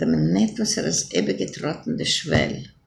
de men net was er as ebbeke trottende schwel.